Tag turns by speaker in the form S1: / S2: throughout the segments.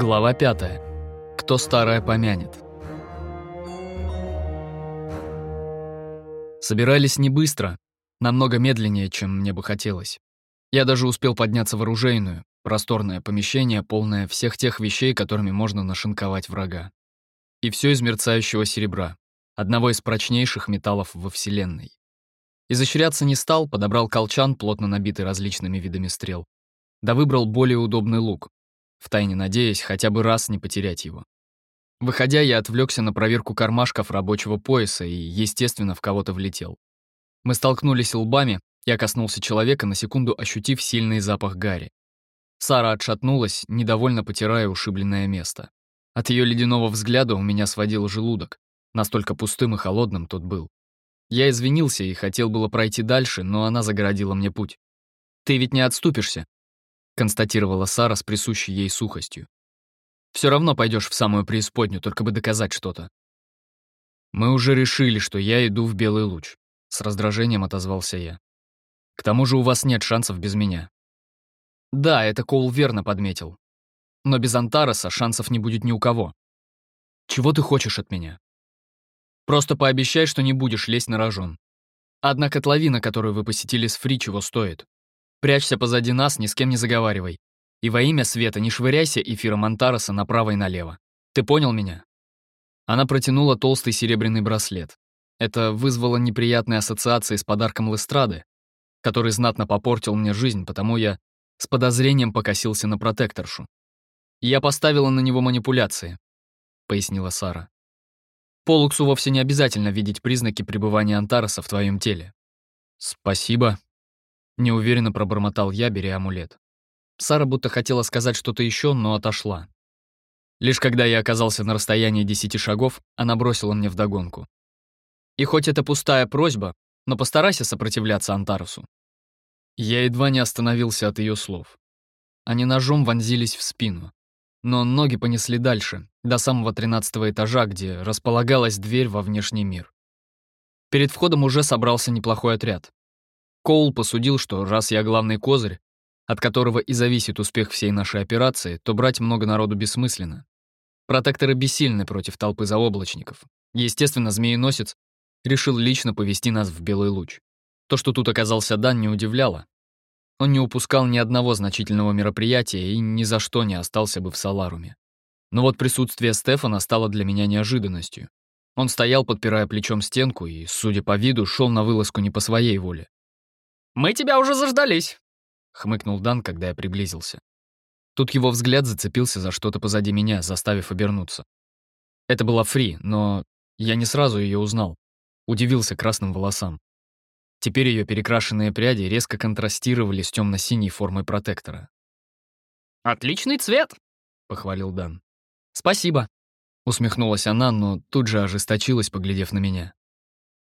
S1: Глава 5. Кто старое помянет. Собирались не быстро, намного медленнее, чем мне бы хотелось. Я даже успел подняться в оружейную, просторное помещение, полное всех тех вещей, которыми можно нашинковать врага. И все из мерцающего серебра, одного из прочнейших металлов во Вселенной. Изощряться не стал, подобрал колчан, плотно набитый различными видами стрел. Да выбрал более удобный лук, втайне надеясь хотя бы раз не потерять его. Выходя, я отвлекся на проверку кармашков рабочего пояса и, естественно, в кого-то влетел. Мы столкнулись лбами, я коснулся человека, на секунду ощутив сильный запах гари. Сара отшатнулась, недовольно потирая ушибленное место. От ее ледяного взгляда у меня сводил желудок. Настолько пустым и холодным тот был. Я извинился и хотел было пройти дальше, но она загородила мне путь. «Ты ведь не отступишься?» Констатировала Сара с присущей ей сухостью. Все равно пойдешь в самую преисподнюю, только бы доказать что-то. Мы уже решили, что я иду в белый луч. С раздражением отозвался я. К тому же у вас нет шансов без меня. Да, это Коул верно подметил. Но без Антареса шансов не будет ни у кого. Чего ты хочешь от меня? Просто пообещай, что не будешь лезть на рожон. Одна котловина, которую вы посетили с Фри, чего стоит. Прячься позади нас, ни с кем не заговаривай. И во имя света не швыряйся эфиром Антареса направо и налево. Ты понял меня?» Она протянула толстый серебряный браслет. Это вызвало неприятные ассоциации с подарком Лестрады, который знатно попортил мне жизнь, потому я с подозрением покосился на протекторшу. «Я поставила на него манипуляции», — пояснила Сара. «Полуксу вовсе не обязательно видеть признаки пребывания Антареса в твоем теле». «Спасибо», Неуверенно пробормотал я, беря амулет. Сара будто хотела сказать что-то еще, но отошла. Лишь когда я оказался на расстоянии десяти шагов, она бросила мне вдогонку. И хоть это пустая просьба, но постарайся сопротивляться Антарусу. Я едва не остановился от ее слов. Они ножом вонзились в спину, но ноги понесли дальше, до самого тринадцатого этажа, где располагалась дверь во внешний мир. Перед входом уже собрался неплохой отряд. Коул посудил, что раз я главный козырь, от которого и зависит успех всей нашей операции, то брать много народу бессмысленно. Протекторы бессильны против толпы заоблачников. Естественно, змееносец решил лично повести нас в Белый луч. То, что тут оказался Дан, не удивляло. Он не упускал ни одного значительного мероприятия и ни за что не остался бы в Саларуме. Но вот присутствие Стефана стало для меня неожиданностью. Он стоял, подпирая плечом стенку, и, судя по виду, шел на вылазку не по своей воле. «Мы тебя уже заждались», — хмыкнул Дан, когда я приблизился. Тут его взгляд зацепился за что-то позади меня, заставив обернуться. Это была Фри, но я не сразу ее узнал. Удивился красным волосам. Теперь ее перекрашенные пряди резко контрастировали с темно-синей формой протектора.
S2: «Отличный цвет!»
S1: — похвалил Дан. «Спасибо!» — усмехнулась она, но тут же ожесточилась, поглядев на меня.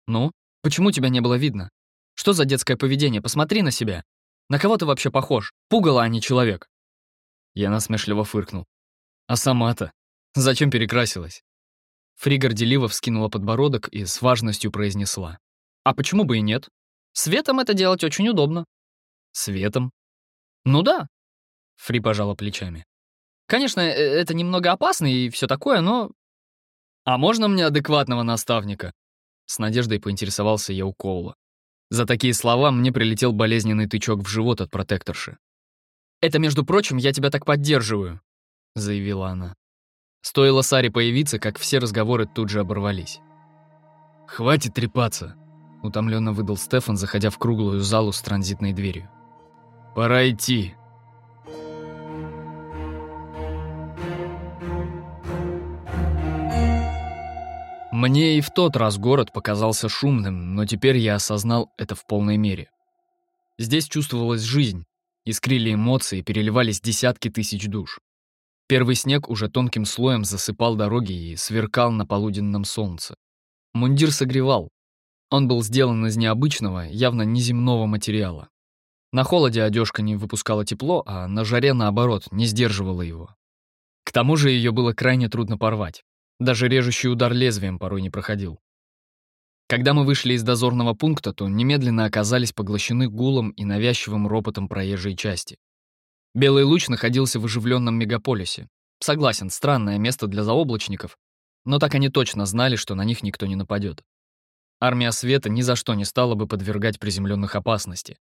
S1: «Ну, почему тебя не было видно?» Что за детское поведение? Посмотри на себя. На кого ты вообще похож? Пугало, а не человек. Я насмешливо фыркнул. А сама-то? Зачем перекрасилась? Фри горделиво вскинула подбородок и с важностью произнесла. А почему бы и нет? Светом это делать очень удобно. Светом? Ну да. Фри пожала плечами. Конечно, э, это немного опасно и все такое, но... А можно мне адекватного наставника? С надеждой поинтересовался я у Коула. За такие слова мне прилетел болезненный тычок в живот от протекторши. «Это, между прочим, я тебя так поддерживаю», — заявила она. Стоило Саре появиться, как все разговоры тут же оборвались. «Хватит трепаться», — утомленно выдал Стефан, заходя в круглую залу с транзитной дверью. «Пора идти». Мне и в тот раз город показался шумным, но теперь я осознал это в полной мере. Здесь чувствовалась жизнь, искрили эмоции, переливались десятки тысяч душ. Первый снег уже тонким слоем засыпал дороги и сверкал на полуденном солнце. Мундир согревал. Он был сделан из необычного, явно неземного материала. На холоде одежка не выпускала тепло, а на жаре, наоборот, не сдерживала его. К тому же ее было крайне трудно порвать. Даже режущий удар лезвием порой не проходил. Когда мы вышли из дозорного пункта, то немедленно оказались поглощены гулом и навязчивым ропотом проезжей части. Белый луч находился в оживленном мегаполисе. Согласен, странное место для заоблачников, но так они точно знали, что на них никто не нападет. Армия света ни за что не стала бы подвергать приземленных опасности.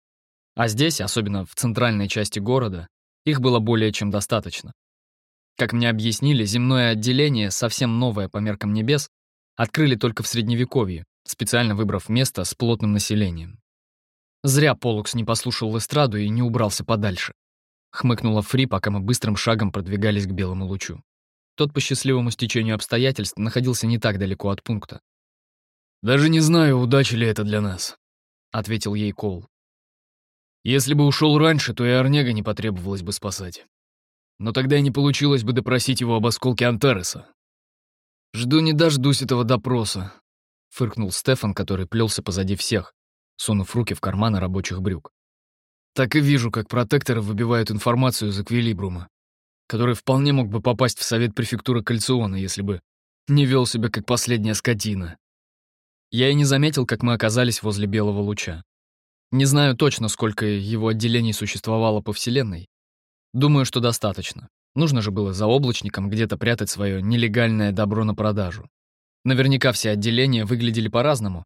S1: А здесь, особенно в центральной части города, их было более чем достаточно. Как мне объяснили, земное отделение, совсем новое по меркам небес, открыли только в Средневековье, специально выбрав место с плотным населением. Зря Полукс не послушал эстраду и не убрался подальше. Хмыкнула Фри, пока мы быстрым шагом продвигались к белому лучу. Тот по счастливому стечению обстоятельств находился не так далеко от пункта.
S3: «Даже не знаю, удача ли это для нас», — ответил ей Кол. «Если бы ушел раньше, то и Орнега не потребовалось бы спасать. Но тогда и не получилось бы допросить его об осколке Антареса». «Жду не дождусь этого допроса», — фыркнул Стефан, который плелся позади всех, сунув руки в карманы рабочих брюк. «Так и вижу, как протекторы выбивают информацию из Эквилибрума, который вполне мог бы попасть в совет префектуры Кальциона, если бы не вел себя как последняя скотина». Я и не заметил, как мы оказались возле белого луча. Не знаю точно, сколько его отделений существовало по Вселенной. Думаю, что достаточно. Нужно же было за облачником где-то прятать свое нелегальное добро на продажу. Наверняка все отделения выглядели по-разному,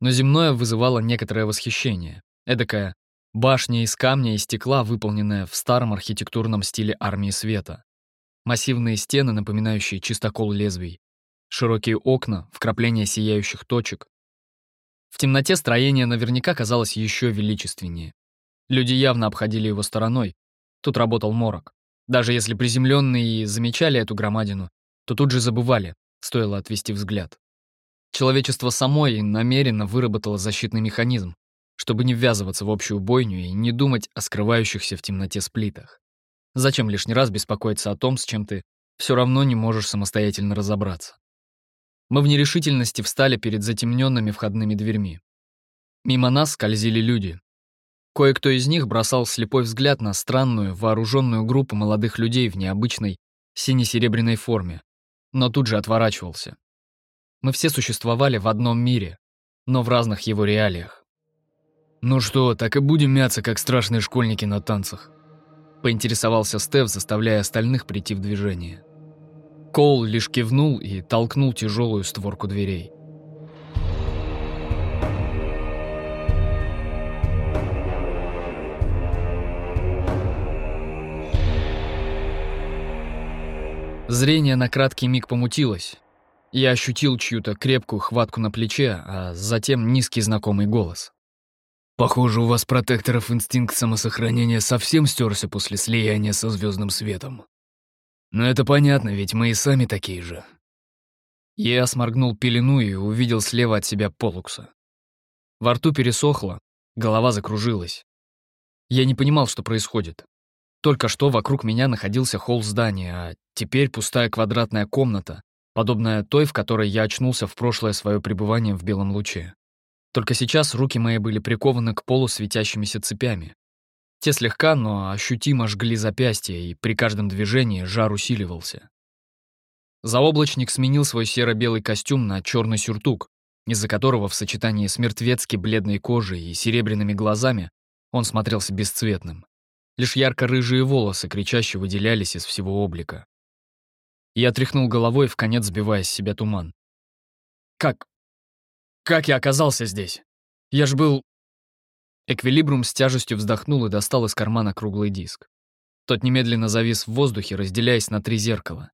S3: но земное вызывало некоторое восхищение. Эдакая башня из камня и стекла, выполненная в старом архитектурном стиле армии света. Массивные стены, напоминающие чистокол лезвий, широкие окна, вкрапления сияющих точек. В темноте строение наверняка казалось еще величественнее. Люди явно обходили его стороной. Тут работал морок. Даже если приземленные замечали эту громадину, то тут же забывали, стоило отвести взгляд. Человечество само и намеренно выработало защитный механизм, чтобы не ввязываться в общую бойню и не думать о скрывающихся в темноте сплитах. Зачем лишний раз беспокоиться о том, с чем ты все равно не можешь самостоятельно разобраться? Мы в нерешительности встали перед затемненными входными дверьми. Мимо нас скользили люди. Кое-кто из них бросал слепой взгляд на странную, вооруженную группу молодых людей в необычной сине-серебряной форме, но тут же отворачивался. Мы все существовали в одном мире, но в разных его реалиях. «Ну что, так и будем мяться, как страшные школьники на танцах?» — поинтересовался Стев, заставляя остальных прийти в движение. Коул лишь кивнул и толкнул тяжелую створку дверей. Зрение на краткий миг помутилось. Я ощутил чью-то крепкую хватку на плече, а затем низкий знакомый голос. «Похоже, у вас протекторов инстинкт самосохранения совсем стерся после слияния со звездным светом», но это понятно, ведь мы и сами такие же. Я сморгнул пелену и увидел слева от себя Полукса. Во рту пересохло, голова закружилась. Я не понимал, что происходит. Только что вокруг меня находился холл здания, а теперь пустая квадратная комната, подобная той, в которой я очнулся в прошлое свое пребывание в белом луче. Только сейчас руки мои были прикованы к полу светящимися цепями. Те слегка, но ощутимо жгли запястья, и при каждом движении жар усиливался. Заоблачник сменил свой серо-белый костюм на черный сюртук, из-за которого в сочетании с мертвецки бледной кожей и серебряными глазами он смотрелся бесцветным. Лишь ярко-рыжие волосы кричаще выделялись из всего облика. Я тряхнул головой, в конец сбивая с себя туман. «Как? Как я оказался здесь? Я ж был Эквилибрум с тяжестью вздохнул и достал из кармана круглый диск. Тот немедленно завис в воздухе, разделяясь на три зеркала.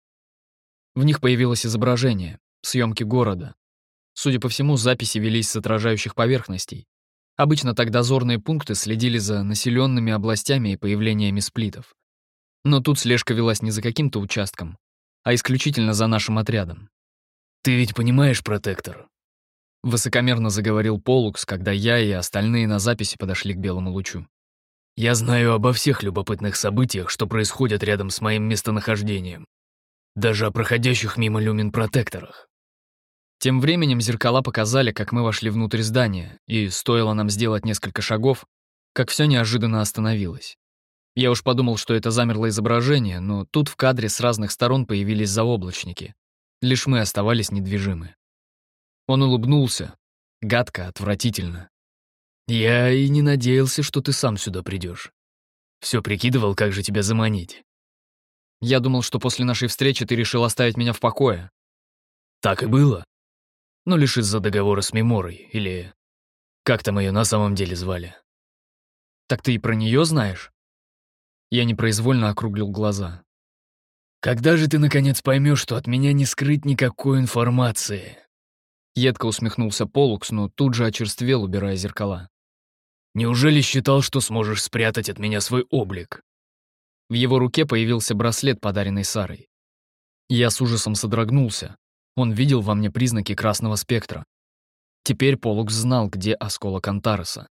S3: В них появилось изображение, съемки города. Судя по всему, записи велись с отражающих поверхностей. Обычно так дозорные пункты следили за населенными областями и появлениями сплитов. Но тут слежка велась не за каким-то участком, а исключительно за нашим отрядом. «Ты ведь понимаешь, протектор?»
S1: Высокомерно заговорил Полукс, когда я и остальные на записи подошли к белому лучу.
S3: «Я знаю обо всех любопытных событиях, что происходят рядом с моим местонахождением. Даже о проходящих мимо люмин-протекторах».
S1: Тем временем зеркала показали, как мы вошли внутрь здания, и стоило нам сделать несколько шагов, как все неожиданно остановилось. Я уж подумал, что это замерло изображение, но тут в кадре с разных сторон появились заоблачники. Лишь мы оставались недвижимы. Он улыбнулся. Гадко, отвратительно.
S3: «Я и не надеялся, что ты сам сюда придешь. Все прикидывал, как же тебя заманить».
S1: Я думал, что после нашей встречи ты решил оставить меня в покое.
S3: Так и было. Но лишь из-за договора с Меморой, или как там ее на самом деле звали.
S1: Так ты и про нее знаешь? Я непроизвольно округлил глаза.
S3: Когда же ты наконец поймешь, что от меня не скрыть никакой информации?
S1: Едко усмехнулся Полукс, но тут же очерствел, убирая зеркала.
S3: Неужели считал, что сможешь спрятать от меня свой облик?
S1: В его руке появился браслет, подаренный Сарой. Я с ужасом содрогнулся. Он видел во мне признаки красного спектра. Теперь Полукс знал, где осколок Антареса.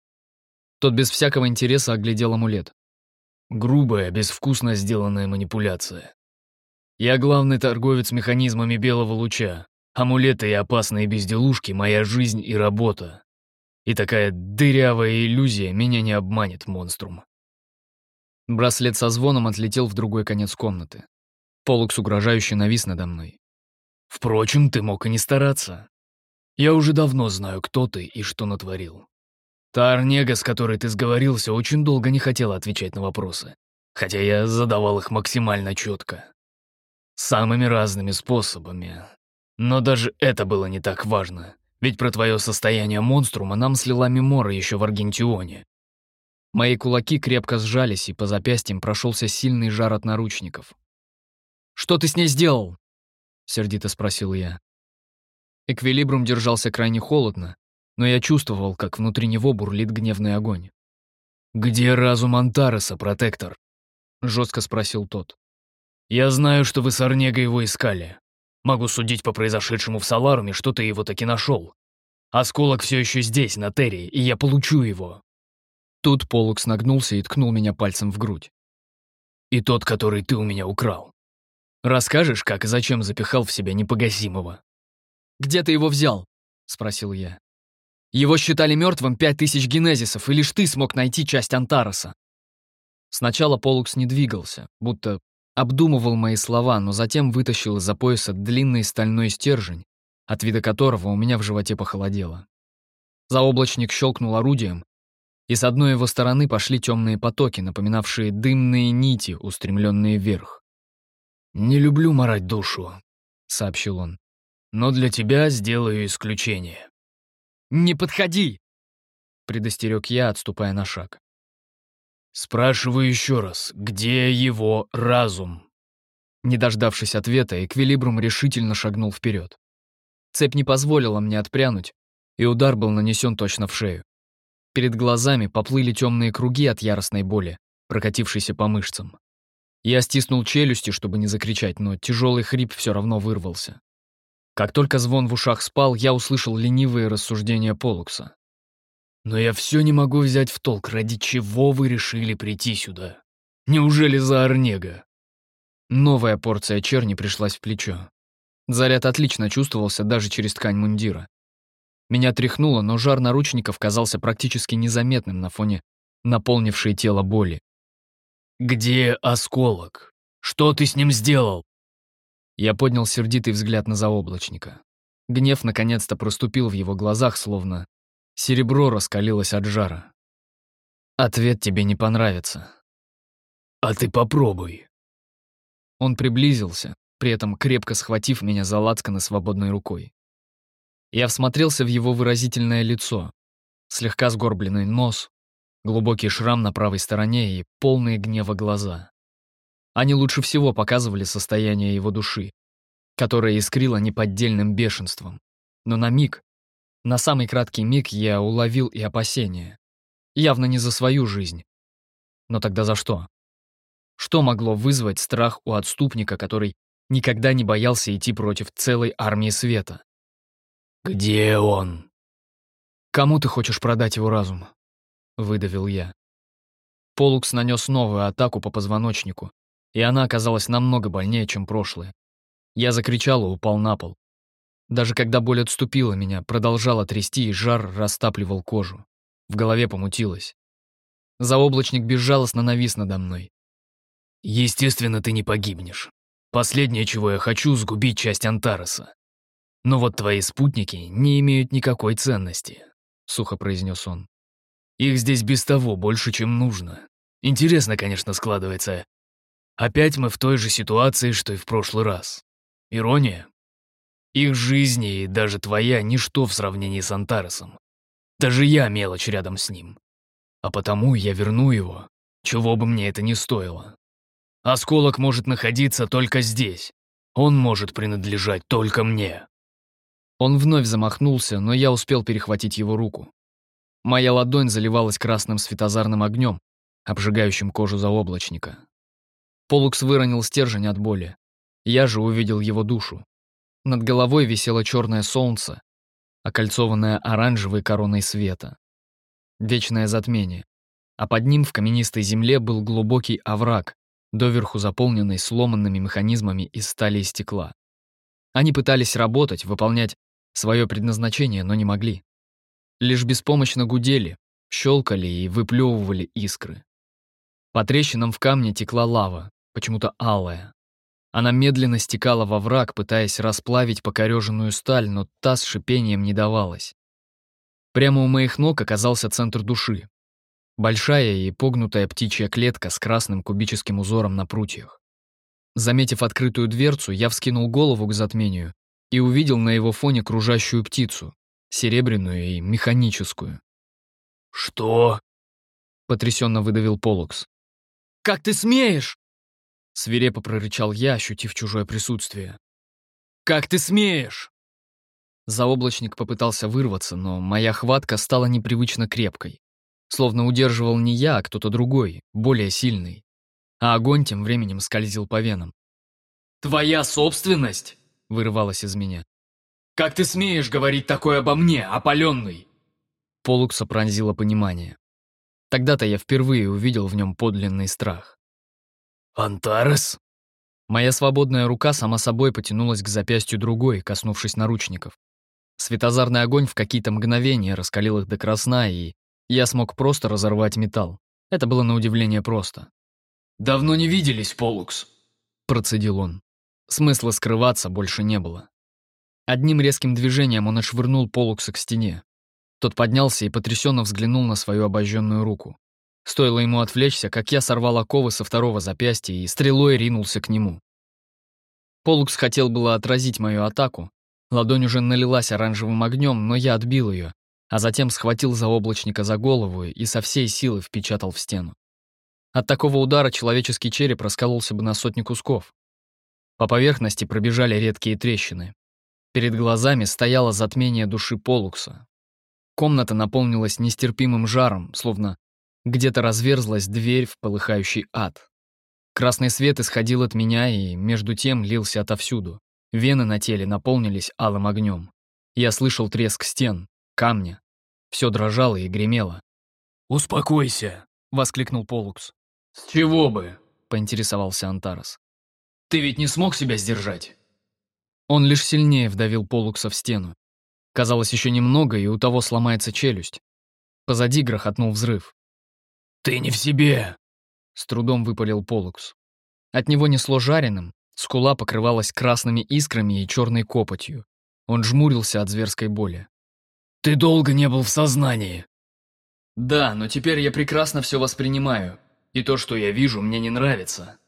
S1: Тот без всякого интереса оглядел амулет.
S3: Грубая, безвкусно сделанная манипуляция. Я главный торговец механизмами белого луча. Амулеты и опасные безделушки — моя жизнь и работа. И такая дырявая иллюзия меня не обманет, монструм.
S1: Браслет со звоном отлетел в другой конец комнаты. Полукс угрожающе навис надо мной.
S3: Впрочем, ты мог и не стараться. Я уже давно знаю, кто ты и что натворил. Та Арнега, с которой ты сговорился, очень долго не хотела отвечать на вопросы, хотя я задавал их максимально четко. Самыми разными способами. Но даже это было не так важно, ведь про твое состояние монструма нам слила Мемора еще в Аргентионе.
S1: Мои кулаки крепко сжались, и по запястьям прошелся сильный жар от наручников. «Что ты с ней сделал?» — сердито спросил я. Эквилибрум держался крайне холодно, но я чувствовал, как внутри него бурлит гневный огонь.
S3: «Где разум Антареса, протектор?» — жестко спросил тот. «Я знаю, что вы с Арнего его искали. Могу судить по произошедшему в Саларуме, что ты его таки нашел. Осколок все еще здесь, на Терри, и я получу его.
S1: Тут Полукс нагнулся и ткнул меня пальцем в грудь.
S3: «И тот, который ты у меня украл. Расскажешь, как и зачем запихал в себя непогасимого?»
S1: «Где ты его взял?» — спросил я. «Его считали мертвым пять тысяч генезисов, и лишь ты смог найти часть Антароса». Сначала Полукс не двигался, будто обдумывал мои слова, но затем вытащил из-за пояса длинный стальной стержень, от вида которого у меня в животе похолодело. Заоблачник щелкнул орудием, и с одной его стороны пошли темные потоки, напоминавшие дымные нити, устремленные вверх.
S3: «Не люблю морать душу», — сообщил он. «Но для тебя сделаю исключение».
S1: «Не подходи!» — предостерег я, отступая на шаг.
S3: «Спрашиваю еще раз, где его разум?»
S1: Не дождавшись ответа, Эквилибрум решительно шагнул вперед. Цепь не позволила мне отпрянуть, и удар был нанесен точно в шею. Перед глазами поплыли темные круги от яростной боли, прокатившейся по мышцам. Я стиснул челюсти, чтобы не закричать, но тяжелый хрип все равно вырвался. Как только звон в ушах спал, я услышал ленивые рассуждения Полукса.
S3: «Но я все не могу взять в толк, ради чего вы решили прийти сюда? Неужели за Орнега?»
S1: Новая порция черни пришлась в плечо. Заряд отлично чувствовался даже через ткань мундира. Меня тряхнуло, но жар наручников казался практически незаметным на фоне наполнившей тело боли.
S3: «Где осколок? Что ты с ним сделал?»
S1: Я поднял сердитый взгляд на заоблачника. Гнев наконец-то проступил в его глазах, словно серебро раскалилось от жара. «Ответ тебе не понравится».
S3: «А ты попробуй».
S1: Он приблизился, при этом крепко схватив меня за лацканы свободной рукой. Я всмотрелся в его выразительное лицо, слегка сгорбленный нос, глубокий шрам на правой стороне и полные гнева глаза. Они лучше всего показывали состояние его души, которое искрило неподдельным бешенством. Но на миг, на самый краткий миг я уловил и опасения. Явно не за свою жизнь. Но тогда за что? Что могло вызвать страх у отступника, который никогда не боялся идти против целой армии света?
S3: «Где он?»
S1: «Кому ты хочешь продать его разум?» — выдавил я. Полукс нанес новую атаку по позвоночнику, и она оказалась намного больнее, чем прошлое. Я закричал и упал на пол. Даже когда боль отступила меня, продолжала трясти, и жар растапливал кожу. В голове помутилось. Заоблачник безжалостно навис надо мной.
S3: «Естественно, ты не погибнешь. Последнее, чего я хочу, сгубить часть Антареса. «Но вот твои спутники не имеют никакой ценности», — сухо произнес он. «Их здесь без того больше, чем нужно. Интересно, конечно, складывается. Опять мы в той же ситуации, что и в прошлый раз. Ирония? Их жизни и даже твоя — ничто в сравнении с Антаресом. Даже я мелочь рядом с ним. А потому я верну его, чего бы мне это ни стоило. Осколок может находиться только здесь. Он может принадлежать только мне.
S1: Он вновь замахнулся, но я успел перехватить его руку. Моя ладонь заливалась красным светозарным огнем, обжигающим кожу заоблачника. Полукс выронил стержень от боли. Я же увидел его душу. Над головой висело черное солнце, окольцованное оранжевой короной света. Вечное затмение. А под ним в каменистой земле был глубокий овраг, доверху заполненный сломанными механизмами из стали и стекла. Они пытались работать, выполнять свое предназначение, но не могли. Лишь беспомощно гудели, щелкали и выплевывали искры. По трещинам в камне текла лава, почему-то алая. Она медленно стекала во враг, пытаясь расплавить покореженную сталь, но та с шипением не давалась. Прямо у моих ног оказался центр души. Большая и погнутая птичья клетка с красным кубическим узором на прутьях. Заметив открытую дверцу, я вскинул голову к затмению и увидел на его фоне кружащую птицу, серебряную и механическую.
S3: «Что?»
S1: — потрясенно выдавил Полукс.
S2: «Как ты смеешь?»
S1: Свирепо прорычал я, ощутив чужое присутствие.
S2: «Как ты смеешь?»
S1: Заоблачник попытался вырваться, но моя хватка стала непривычно крепкой. Словно удерживал не я, а кто-то другой, более сильный. А огонь тем временем скользил по венам.
S2: «Твоя собственность?» — вырывалось из меня. «Как ты смеешь говорить такое обо мне, опаленный?»
S1: Полукса пронзило понимание. Тогда-то я впервые увидел в нем подлинный страх.
S3: «Антарес?»
S1: Моя свободная рука сама собой потянулась к запястью другой, коснувшись наручников. Светозарный огонь в какие-то мгновения раскалил их до красна, и я смог просто разорвать металл. Это было на удивление просто.
S2: «Давно не виделись, Полукс», —
S1: процедил он. Смысла скрываться больше не было. Одним резким движением он отшвырнул Полукса к стене. Тот поднялся и потрясенно взглянул на свою обожженную руку. Стоило ему отвлечься, как я сорвал оковы со второго запястья и стрелой ринулся к нему. Полукс хотел было отразить мою атаку. Ладонь уже налилась оранжевым огнем, но я отбил ее, а затем схватил заоблачника за голову и со всей силы впечатал в стену. От такого удара человеческий череп раскололся бы на сотни кусков. По поверхности пробежали редкие трещины. Перед глазами стояло затмение души Полукса. Комната наполнилась нестерпимым жаром, словно где-то разверзлась дверь в полыхающий ад. Красный свет исходил от меня и, между тем, лился отовсюду. Вены на теле наполнились алым огнем. Я слышал треск стен, камня. Все дрожало и гремело.
S3: «Успокойся!»
S1: — воскликнул Полукс.
S2: «С чего бы?»
S1: — поинтересовался Антарес.
S2: «Ты ведь не смог себя сдержать?»
S1: Он лишь сильнее вдавил Полукса в стену. Казалось, еще немного, и у того сломается челюсть. Позади грохотнул взрыв.
S3: «Ты не в себе!»
S1: — с трудом выпалил Полукс. От него несло жареным, скула покрывалась красными искрами и черной копотью. Он жмурился от зверской боли.
S3: «Ты долго не был в сознании!»
S2: «Да, но теперь я прекрасно все воспринимаю, и то, что я вижу, мне не нравится».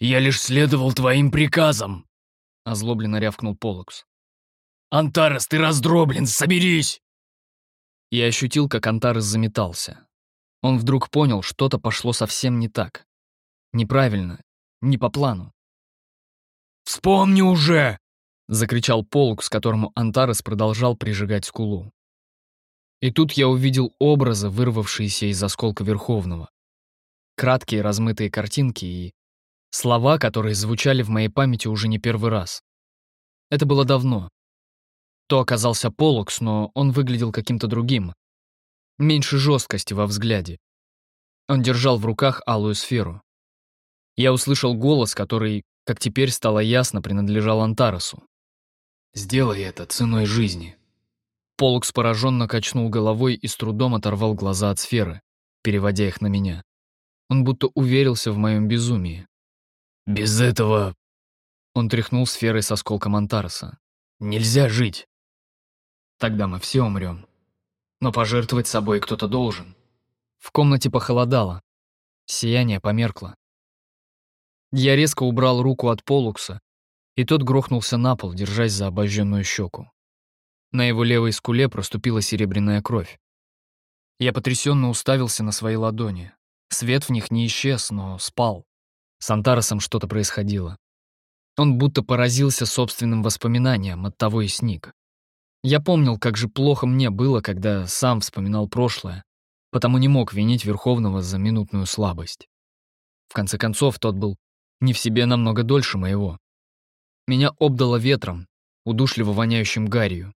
S3: «Я лишь следовал твоим приказам!»
S1: — озлобленно рявкнул Полукс.
S3: «Антарес, ты раздроблен, соберись!»
S1: Я ощутил, как Антарес заметался. Он вдруг понял, что-то пошло совсем не так. Неправильно, не по плану.
S3: «Вспомни уже!»
S1: — закричал полк, с которому Антарес продолжал прижигать скулу. И тут я увидел образы, вырвавшиеся из осколка Верховного. Краткие размытые картинки и слова, которые звучали в моей памяти уже не первый раз. Это было давно. То оказался Полукс, но он выглядел каким-то другим, меньше жесткости во взгляде. Он держал в руках алую сферу. Я услышал голос, который, как теперь стало ясно, принадлежал Антаресу.
S2: «Сделай это ценой жизни».
S1: Полукс пораженно качнул головой и с трудом оторвал глаза от сферы, переводя их на меня. Он будто уверился в моем безумии.
S3: «Без этого...»
S1: Он тряхнул сферой с осколком Антареса.
S3: «Нельзя жить».
S1: «Тогда мы все умрем», но пожертвовать собой кто-то должен. В комнате похолодало. Сияние померкло. Я резко убрал руку от Полукса, и тот грохнулся на пол, держась за обожженную щеку. На его левой скуле проступила серебряная кровь. Я потрясенно уставился на свои ладони. Свет в них не исчез, но спал. С Антаросом что-то происходило. Он будто поразился собственным воспоминаниям, оттого и сник. Я помнил, как же плохо мне было, когда сам вспоминал прошлое, потому не мог винить Верховного за минутную слабость. В конце концов, тот был не в себе намного дольше моего. Меня обдало ветром, удушливо воняющим гарью.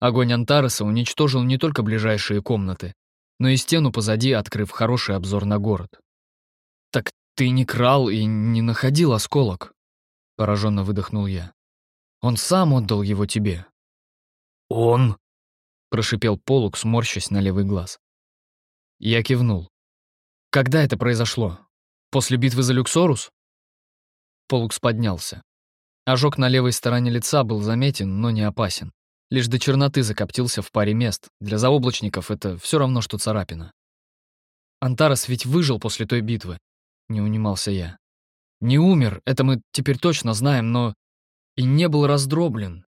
S1: Огонь Антареса уничтожил не только ближайшие комнаты, но и стену позади, открыв хороший обзор на город. «Так ты не крал и не находил осколок?» — пораженно выдохнул я. «Он сам отдал его тебе».
S3: «Он?»
S1: — прошипел Полук, сморщась на левый глаз. Я кивнул. «Когда это произошло? После битвы за Люксорус?» Полукс поднялся. Ожог на левой стороне лица был заметен, но не опасен. Лишь до черноты закоптился в паре мест. Для заоблачников это все равно, что царапина. Антарес ведь выжил после той битвы. Не унимался я. Не умер, это мы теперь точно знаем, но и не был раздроблен.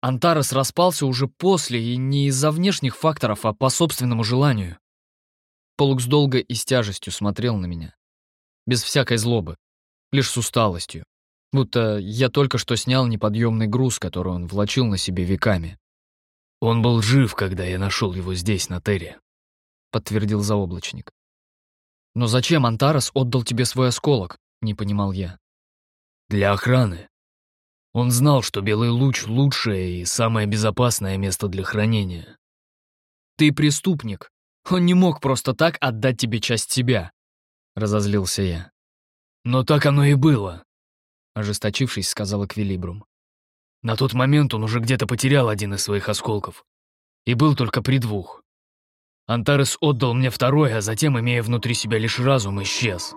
S1: Антарес распался уже после, и не из-за внешних факторов, а по собственному желанию. Полукс долго и с тяжестью смотрел на меня. Без всякой злобы, лишь с усталостью. Будто я только что снял неподъемный груз, который он влачил на себе веками.
S3: «Он был жив, когда я нашел его здесь, на Терре», — подтвердил заоблачник.
S1: «Но зачем Антарес отдал тебе свой осколок?» — не понимал я.
S3: «Для охраны. Он знал, что Белый Луч — лучшее и самое безопасное место для хранения».
S1: «Ты преступник. Он не мог просто так отдать тебе часть себя», — разозлился я.
S3: «Но так оно и было.
S1: Ожесточившись, сказал Эквилибрум.
S3: На тот момент он уже где-то потерял один из своих осколков. И был только при двух. Антарес отдал мне второй, а затем, имея внутри себя лишь разум, исчез.